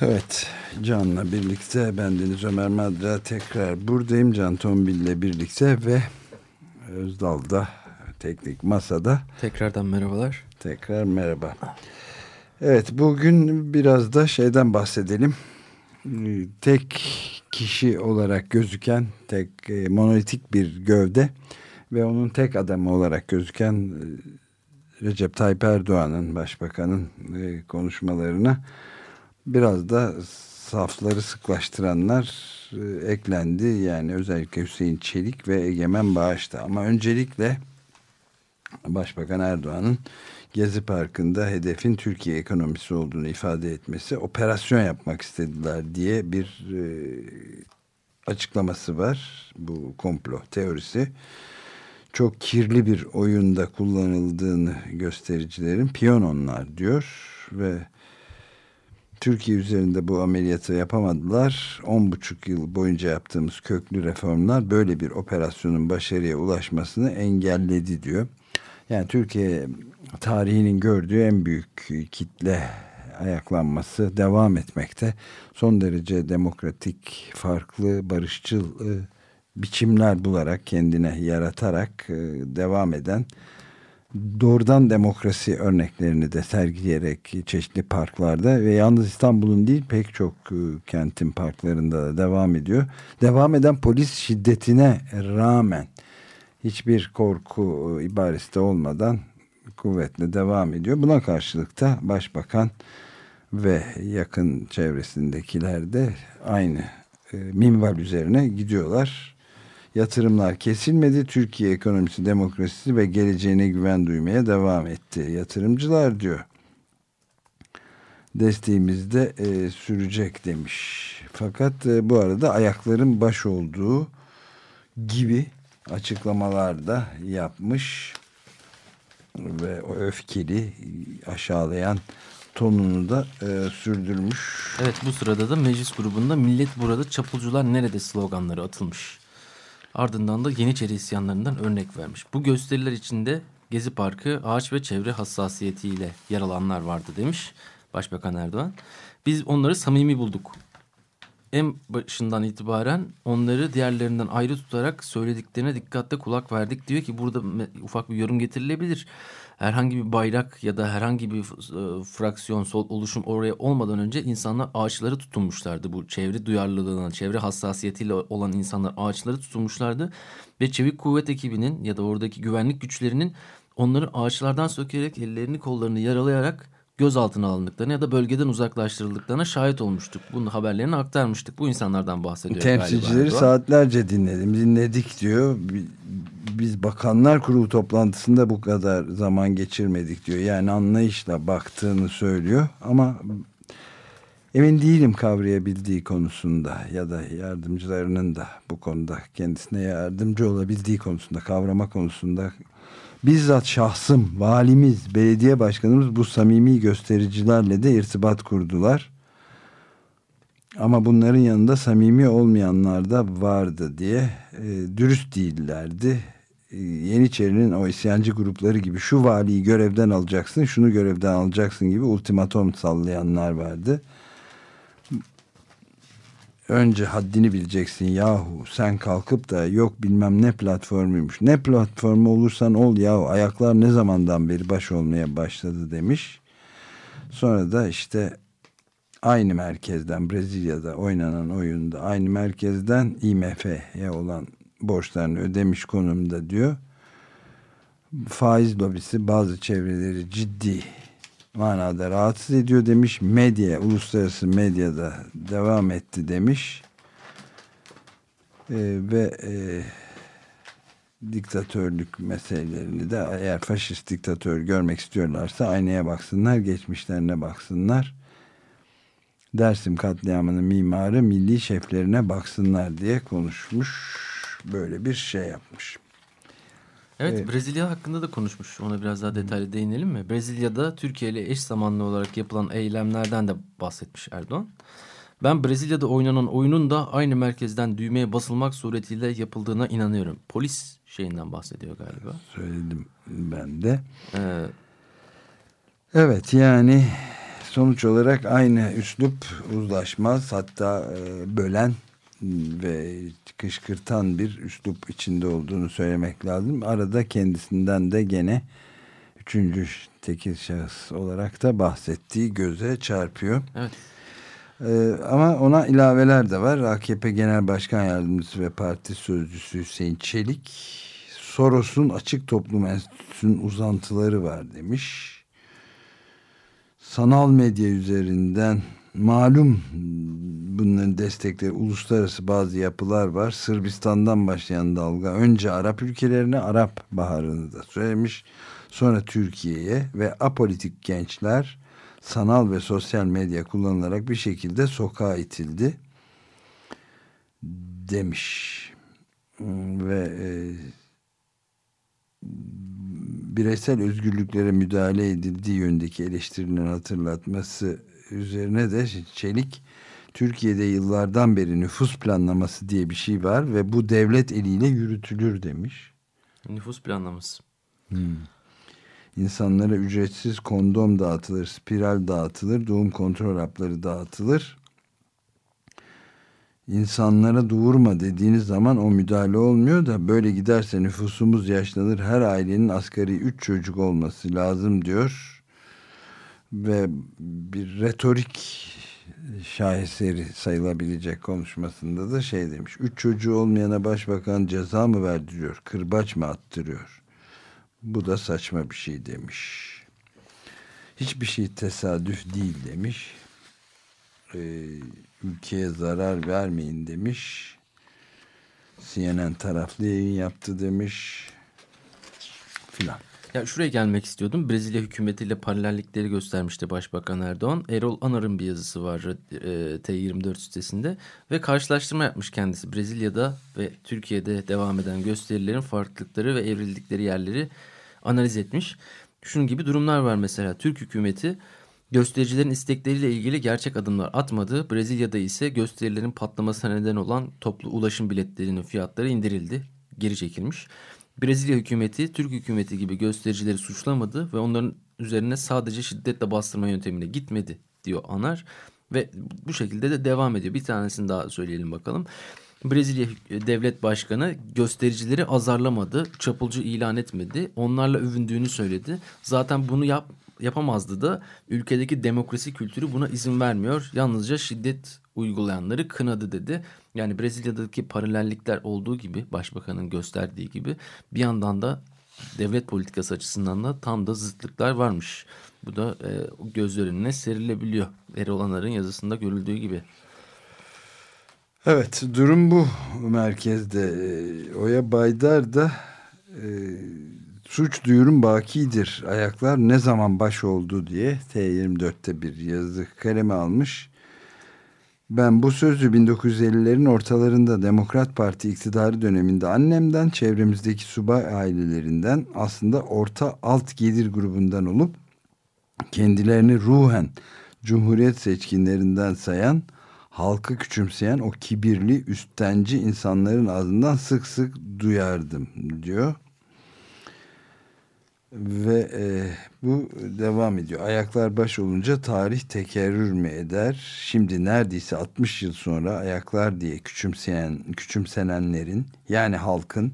Evet, Can'la birlikte ben Deniz Ömer Madra tekrar buradayım. Can Tombil ile birlikte ve Özdal'da teknik masada. Tekrardan merhabalar. Tekrar merhaba. Evet, bugün biraz da şeyden bahsedelim. Tek kişi olarak gözüken, tek e, monolitik bir gövde ve onun tek adamı olarak gözüken e, Recep Tayyip Erdoğan'ın, başbakanın e, konuşmalarına biraz da safları sıklaştıranlar eklendi. Yani özellikle Hüseyin Çelik ve Egemen Bağış'ta. Ama öncelikle Başbakan Erdoğan'ın Gezi Parkı'nda hedefin Türkiye ekonomisi olduğunu ifade etmesi, operasyon yapmak istediler diye bir e, açıklaması var. Bu komplo teorisi. Çok kirli bir oyunda kullanıldığını göstericilerin piyononlar diyor ve Türkiye üzerinde bu ameliyatı yapamadılar. 10,5 yıl boyunca yaptığımız köklü reformlar böyle bir operasyonun başarıya ulaşmasını engelledi diyor. Yani Türkiye tarihinin gördüğü en büyük kitle ayaklanması devam etmekte. Son derece demokratik, farklı, barışçıl e, biçimler bularak kendine yaratarak e, devam eden doğrudan demokrasi örneklerini de sergileyerek çeşitli parklarda ve yalnız İstanbul'un değil pek çok e, kentin parklarında da devam ediyor. Devam eden polis şiddetine rağmen hiçbir korku e, ibaresi de olmadan kuvvetle devam ediyor. Buna karşılık da başbakan ve yakın çevresindekiler de aynı e, minval üzerine gidiyorlar Yatırımlar kesilmedi. Türkiye ekonomisi, demokrasisi ve geleceğine güven duymaya devam etti. Yatırımcılar diyor. Desteğimiz de e, sürecek demiş. Fakat e, bu arada ayakların baş olduğu gibi açıklamalar da yapmış ve o öfkeli aşağılayan tonunu da e, sürdürmüş. Evet bu sırada da meclis grubunda millet burada çapulcular nerede sloganları atılmış. Ardından da Yeniçeri isyanlarından örnek vermiş. Bu gösteriler içinde Gezi Parkı ağaç ve çevre hassasiyetiyle yer alanlar vardı demiş Başbakan Erdoğan. Biz onları samimi bulduk. En başından itibaren onları diğerlerinden ayrı tutarak söylediklerine dikkatle kulak verdik. Diyor ki burada ufak bir yorum getirilebilir herhangi bir bayrak ya da herhangi bir e, fraksiyon sol oluşum oraya olmadan önce insanlar ağaçları tutunmuşlardı. Bu çevre duyarlılığına, çevre hassasiyetiyle olan insanlar ağaçları tutunmuşlardı. Ve çevik kuvvet ekibinin ya da oradaki güvenlik güçlerinin onları ağaçlardan sökerek ellerini kollarını yaralayarak gözaltına alındıklarına ya da bölgeden uzaklaştırıldıklarına şahit olmuştuk. Bunun haberlerini aktarmıştık. Bu insanlardan bahsediyor Temsilcileri saatlerce dinledim. Dinledik diyor. Biz bakanlar kurulu toplantısında bu kadar zaman geçirmedik diyor. Yani anlayışla baktığını söylüyor ama emin değilim kavrayabildiği konusunda ya da yardımcılarının da bu konuda kendisine yardımcı olabildiği konusunda kavrama konusunda bizzat şahsım, valimiz, belediye başkanımız bu samimi göstericilerle de irtibat kurdular. Ama bunların yanında samimi olmayanlar da vardı diye e, dürüst değillerdi. E, Yeniçeri'nin o isyancı grupları gibi şu valiyi görevden alacaksın, şunu görevden alacaksın gibi ultimatom sallayanlar vardı önce haddini bileceksin yahu. Sen kalkıp da yok bilmem ne platformuymuş. Ne platformu olursan ol yahu. Ayaklar ne zamandan beri baş olmaya başladı demiş. Sonra da işte aynı merkezden Brezilya'da oynanan oyunda aynı merkezden IMF'ye olan borçlarını ödemiş konumda diyor. Faiz lobisi bazı çevreleri ciddi manada rahatsız ediyor demiş. Medya, uluslararası medyada devam etti demiş. ve e, diktatörlük meselelerini de eğer faşist diktatör görmek istiyorlarsa aynaya baksınlar, geçmişlerine baksınlar. Dersim katliamının mimarı milli şeflerine baksınlar diye konuşmuş. Böyle bir şey yapmış. Evet, evet Brezilya hakkında da konuşmuş. Ona biraz daha detaylı değinelim mi? Brezilya'da Türkiye ile eş zamanlı olarak yapılan eylemlerden de bahsetmiş Erdoğan. Ben Brezilya'da oynanan oyunun da aynı merkezden düğmeye basılmak suretiyle yapıldığına inanıyorum. Polis şeyinden bahsediyor galiba. Söyledim ben de. Ee, evet yani sonuç olarak aynı üslup uzlaşmaz hatta e, bölen ve kışkırtan bir üslup içinde olduğunu söylemek lazım. Arada kendisinden de gene üçüncü tekil şahıs olarak da bahsettiği göze çarpıyor. Evet. Ee, ama ona ilaveler de var. AKP Genel Başkan Yardımcısı ve Parti Sözcüsü Hüseyin Çelik Soros'un Açık Toplum Enstitüsü'nün uzantıları var demiş. Sanal medya üzerinden malum bunların destekleri uluslararası bazı yapılar var. Sırbistan'dan başlayan dalga önce Arap ülkelerine Arap Baharı'nı da söylemiş. Sonra Türkiye'ye ve apolitik gençler sanal ve sosyal medya kullanılarak bir şekilde sokağa itildi demiş. Ve e, bireysel özgürlüklere müdahale edildiği yöndeki eleştirilerin hatırlatması üzerine de Çelik Türkiye'de yıllardan beri nüfus planlaması diye bir şey var ve bu devlet eliyle yürütülür demiş. Nüfus planlaması. Hmm. İnsanlara ücretsiz kondom dağıtılır, spiral dağıtılır, doğum kontrol hapları dağıtılır. İnsanlara doğurma dediğiniz zaman o müdahale olmuyor da böyle giderse nüfusumuz yaşlanır. Her ailenin asgari üç çocuk olması lazım diyor. Ve bir retorik şaheseri sayılabilecek konuşmasında da şey demiş. Üç çocuğu olmayana başbakan ceza mı verdiriyor, kırbaç mı attırıyor? Bu da saçma bir şey demiş. Hiçbir şey tesadüf değil demiş. Ee, ülkeye zarar vermeyin demiş. CNN taraflı yayın yaptı demiş. Filan. Ya şuraya gelmek istiyordum. Brezilya hükümetiyle paralellikleri göstermişti Başbakan Erdoğan. Erol Anar'ın bir yazısı var e, T24 sitesinde ve karşılaştırma yapmış kendisi. Brezilya'da ve Türkiye'de devam eden gösterilerin farklılıkları ve evrildikleri yerleri analiz etmiş. Şunun gibi durumlar var mesela. Türk hükümeti göstericilerin istekleriyle ilgili gerçek adımlar atmadı. Brezilya'da ise gösterilerin patlamasına neden olan toplu ulaşım biletlerinin fiyatları indirildi, geri çekilmiş. Brezilya hükümeti Türk hükümeti gibi göstericileri suçlamadı ve onların üzerine sadece şiddetle bastırma yöntemine gitmedi diyor Anar. Ve bu şekilde de devam ediyor. Bir tanesini daha söyleyelim bakalım. Brezilya devlet başkanı göstericileri azarlamadı, çapulcu ilan etmedi, onlarla övündüğünü söyledi. Zaten bunu yap, yapamazdı da ülkedeki demokrasi kültürü buna izin vermiyor. Yalnızca şiddet uygulayanları kınadı dedi. Yani Brezilya'daki paralellikler olduğu gibi başbakanın gösterdiği gibi bir yandan da devlet politikası açısından da tam da zıtlıklar varmış. Bu da e, gözler önüne serilebiliyor. Erol Anar'ın yazısında görüldüğü gibi. Evet durum bu merkezde. E, Oya Baydar da e, suç duyurum bakidir. Ayaklar ne zaman baş oldu diye T24'te bir yazı kaleme almış. Ben bu sözü 1950'lerin ortalarında Demokrat Parti iktidarı döneminde annemden, çevremizdeki subay ailelerinden aslında orta alt gelir grubundan olup kendilerini ruhen Cumhuriyet seçkinlerinden sayan, halkı küçümseyen o kibirli, üstenci insanların ağzından sık sık duyardım diyor. Ve e, bu devam ediyor. Ayaklar baş olunca tarih tekerrür mü eder? Şimdi neredeyse 60 yıl sonra ayaklar diye küçümseyen, küçümsenenlerin yani halkın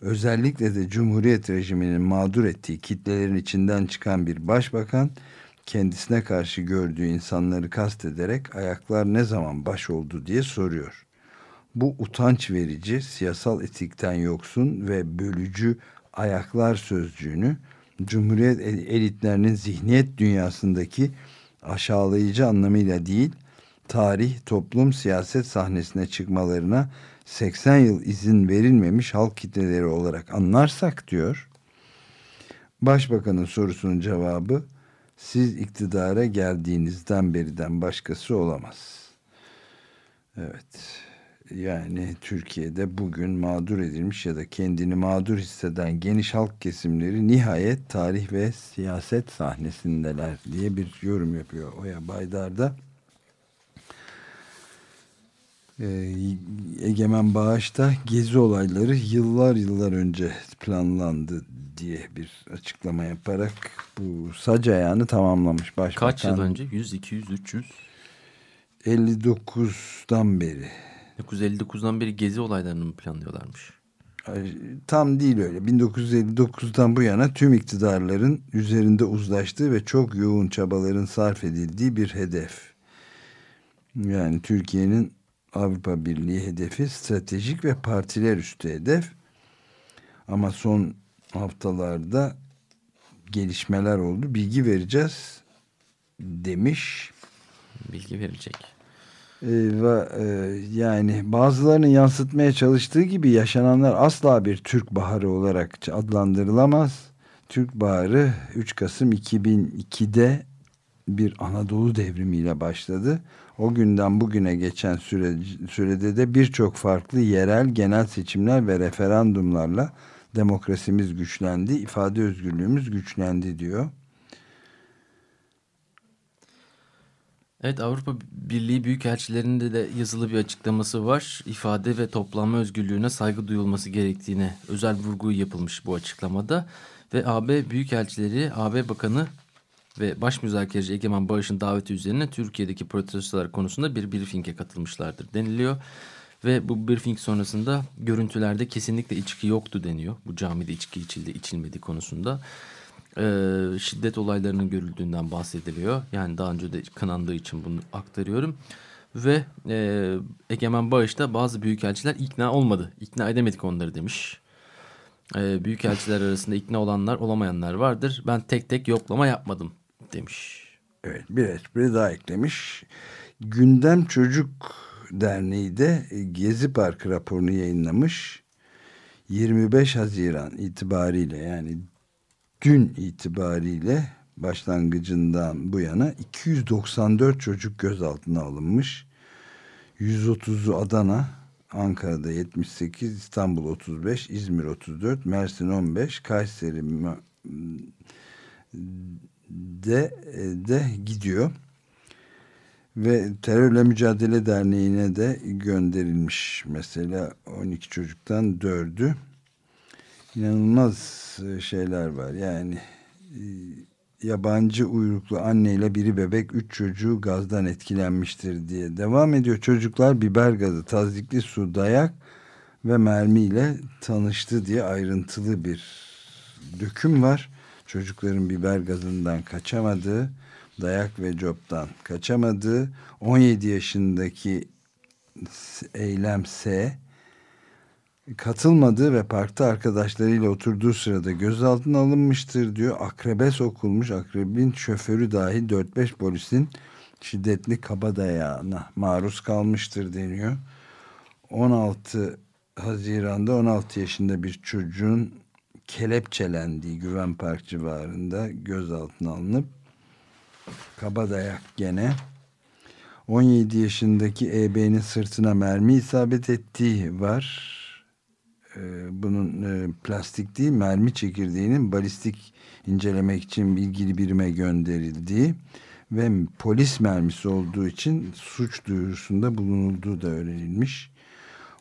özellikle de Cumhuriyet rejiminin mağdur ettiği kitlelerin içinden çıkan bir başbakan kendisine karşı gördüğü insanları kastederek ayaklar ne zaman baş oldu diye soruyor. Bu utanç verici, siyasal etikten yoksun ve bölücü ayaklar sözcüğünü Cumhuriyet elitlerinin zihniyet dünyasındaki aşağılayıcı anlamıyla değil, tarih, toplum, siyaset sahnesine çıkmalarına 80 yıl izin verilmemiş halk kitleleri olarak anlarsak diyor. Başbakanın sorusunun cevabı siz iktidara geldiğinizden beriden başkası olamaz. Evet. Yani Türkiye'de bugün mağdur edilmiş ya da kendini mağdur hisseden geniş halk kesimleri nihayet tarih ve siyaset sahnesindeler diye bir yorum yapıyor Oya Baydar da. Ee, Egemen Bağış'ta gezi olayları yıllar yıllar önce planlandı diye bir açıklama yaparak bu sac ayağını tamamlamış başbakan. Kaç yıl önce? 100, 200, 300? 59'dan beri. 1959'dan beri gezi olaylarını mı planlıyorlarmış? Tam değil öyle. 1959'dan bu yana tüm iktidarların üzerinde uzlaştığı ve çok yoğun çabaların sarf edildiği bir hedef. Yani Türkiye'nin Avrupa Birliği hedefi stratejik ve partiler üstü hedef. Ama son haftalarda gelişmeler oldu. Bilgi vereceğiz demiş. Bilgi verilecek. Ee, ve e, yani bazılarının yansıtmaya çalıştığı gibi yaşananlar asla bir Türk Baharı olarak adlandırılamaz. Türk Baharı 3 Kasım 2002'de bir Anadolu devrimiyle başladı. O günden bugüne geçen süre, sürede de birçok farklı yerel genel seçimler ve referandumlarla demokrasimiz güçlendi, ifade özgürlüğümüz güçlendi diyor. Evet Avrupa Birliği Büyükelçilerinde de yazılı bir açıklaması var. İfade ve toplanma özgürlüğüne saygı duyulması gerektiğine özel vurgu yapılmış bu açıklamada. Ve AB Büyükelçileri, AB Bakanı ve Baş Müzakereci Egemen Bağış'ın daveti üzerine Türkiye'deki protestolar konusunda bir briefing'e katılmışlardır deniliyor. Ve bu briefing sonrasında görüntülerde kesinlikle içki yoktu deniyor. Bu camide içki içildi içilmedi konusunda. Ee, şiddet olaylarının görüldüğünden bahsediliyor. Yani daha önce de kınandığı için bunu aktarıyorum. Ve e, Egemen Bağış'ta bazı büyükelçiler ikna olmadı. İkna edemedik onları demiş. E, büyükelçiler arasında ikna olanlar olamayanlar vardır. Ben tek tek yoklama yapmadım demiş. Evet bir espri daha eklemiş. Gündem Çocuk Derneği de Gezi Parkı raporunu yayınlamış. 25 Haziran itibariyle yani dün itibariyle başlangıcından bu yana 294 çocuk gözaltına alınmış. 130'u Adana, Ankara'da 78, İstanbul 35, İzmir 34, Mersin 15, Kayseri de, de gidiyor. Ve Terörle Mücadele Derneği'ne de gönderilmiş. Mesela 12 çocuktan 4'ü. İnanılmaz şeyler var. Yani e, yabancı uyruklu anneyle biri bebek üç çocuğu gazdan etkilenmiştir diye devam ediyor. Çocuklar biber gazı, tazikli su, dayak ve mermiyle tanıştı diye ayrıntılı bir döküm var. Çocukların biber gazından kaçamadığı, dayak ve coptan kaçamadığı, 17 yaşındaki Eylem S katılmadığı ve parkta arkadaşlarıyla oturduğu sırada gözaltına alınmıştır diyor. Akrebe sokulmuş. Akrebin şoförü dahi 4-5 polisin şiddetli kaba dayağına maruz kalmıştır deniyor. 16 Haziran'da 16 yaşında bir çocuğun kelepçelendiği Güven Park civarında gözaltına alınıp kaba dayak gene 17 yaşındaki EB'nin sırtına mermi isabet ettiği var. Ee, bunun e, plastik değil mermi çekirdeğinin balistik incelemek için ilgili birime gönderildiği ve polis mermisi olduğu için suç duyurusunda bulunulduğu da öğrenilmiş.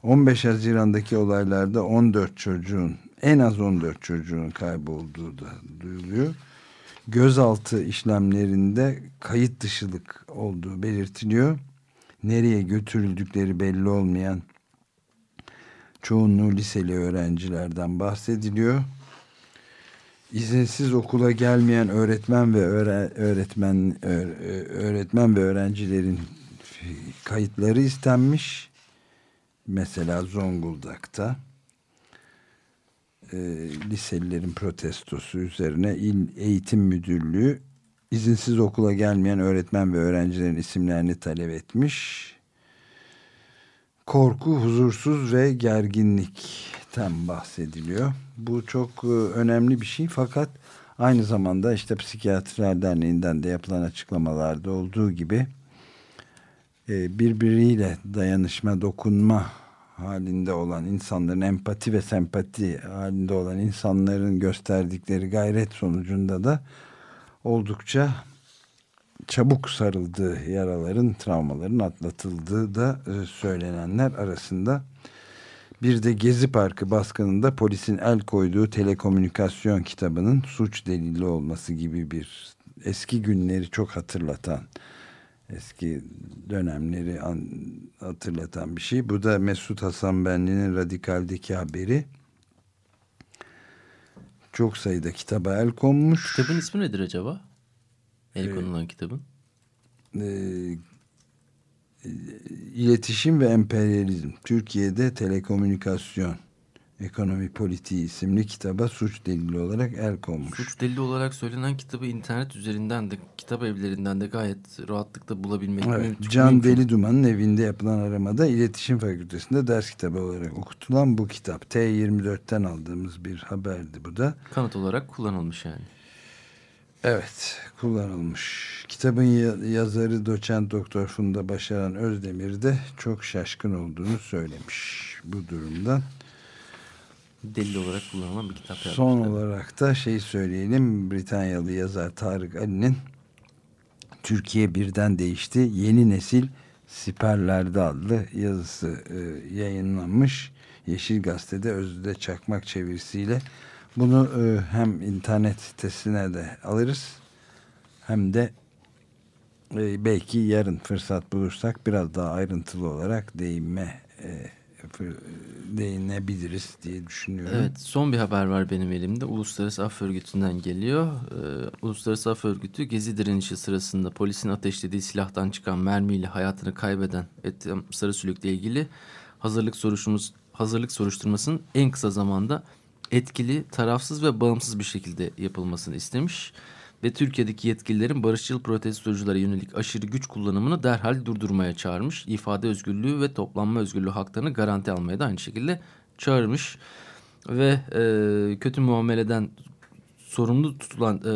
15 Haziran'daki olaylarda 14 çocuğun en az 14 çocuğun kaybolduğu da duyuluyor. Gözaltı işlemlerinde kayıt dışılık olduğu belirtiliyor. Nereye götürüldükleri belli olmayan çoğunluğu liseli öğrencilerden bahsediliyor. İzinsiz okula gelmeyen öğretmen ve öğretmen öğretmen ve öğrencilerin kayıtları istenmiş. Mesela Zonguldak'ta e, liselilerin protestosu üzerine İl Eğitim Müdürlüğü izinsiz okula gelmeyen öğretmen ve öğrencilerin isimlerini talep etmiş. Korku, huzursuz ve gerginlikten bahsediliyor. Bu çok e, önemli bir şey fakat aynı zamanda işte Psikiyatrlar Derneği'nden de yapılan açıklamalarda olduğu gibi e, birbiriyle dayanışma, dokunma halinde olan insanların empati ve sempati halinde olan insanların gösterdikleri gayret sonucunda da oldukça çabuk sarıldığı yaraların, travmaların atlatıldığı da e, söylenenler arasında. Bir de Gezi Parkı baskınında polisin el koyduğu telekomünikasyon kitabının suç delili olması gibi bir eski günleri çok hatırlatan eski dönemleri an, hatırlatan bir şey. Bu da Mesut Hasan Benli'nin Radikal'deki haberi. Çok sayıda kitaba el konmuş. Kitabın ismi nedir acaba? El ee, konulan kitabın. E, İletişim ve Emperyalizm. Türkiye'de Telekomünikasyon Ekonomi Politiği isimli kitaba suç delili olarak el konmuş. Suç delili olarak söylenen kitabı internet üzerinden de kitap evlerinden de gayet rahatlıkla bulabilmek evet, mümkün. Can Deli Duman'ın evinde yapılan aramada İletişim Fakültesi'nde ders kitabı olarak okutulan bu kitap. T24'ten aldığımız bir haberdi bu da. Kanıt olarak kullanılmış yani. Evet kullanılmış. Kitabın yazarı doçent doktor Funda Başaran Özdemir de çok şaşkın olduğunu söylemiş bu durumdan delil olarak kullanılan bir kitap yazmışlar. Son olarak da şey söyleyelim. Britanyalı yazar Tarık Ali'nin Türkiye birden değişti. Yeni nesil siperlerde adlı yazısı e, yayınlanmış. Yeşil Gazete'de Özde Çakmak çevirisiyle bunu e, hem internet sitesine de alırız hem de e, belki yarın fırsat bulursak biraz daha ayrıntılı olarak değinme e, değinebiliriz diye düşünüyorum. Evet son bir haber var benim elimde. Uluslararası Af Örgütü'nden geliyor. Ee, Uluslararası Af Örgütü gezi direnişi sırasında polisin ateşlediği silahtan çıkan mermiyle hayatını kaybeden Ethem Sarısülük'le ilgili hazırlık soruşturması, hazırlık soruşturmasının en kısa zamanda etkili, tarafsız ve bağımsız bir şekilde yapılmasını istemiş ve Türkiye'deki yetkililerin barışçıl protestoculara yönelik aşırı güç kullanımını derhal durdurmaya çağırmış. İfade özgürlüğü ve toplanma özgürlüğü haklarını garanti almaya da aynı şekilde çağırmış. Ve e, kötü muameleden sorumlu tutulan e,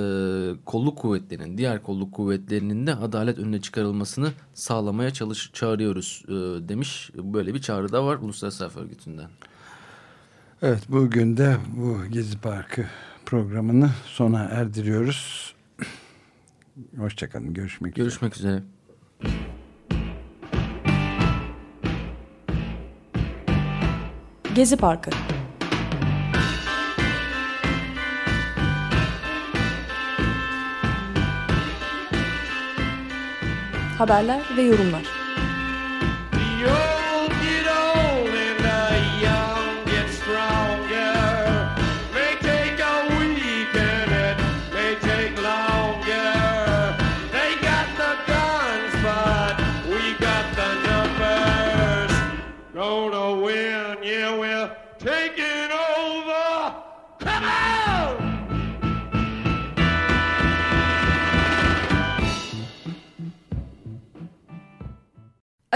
kolluk kuvvetlerinin, diğer kolluk kuvvetlerinin de adalet önüne çıkarılmasını sağlamaya çalış çağırıyoruz e, demiş. Böyle bir çağrı da var Uluslararası Af Örgütü'nden. Evet bugün de bu Gezi Parkı programını sona erdiriyoruz. Hoşçakalın. Görüşmek, Görüşmek üzere. üzere. Gezi Parkı Haberler ve yorumlar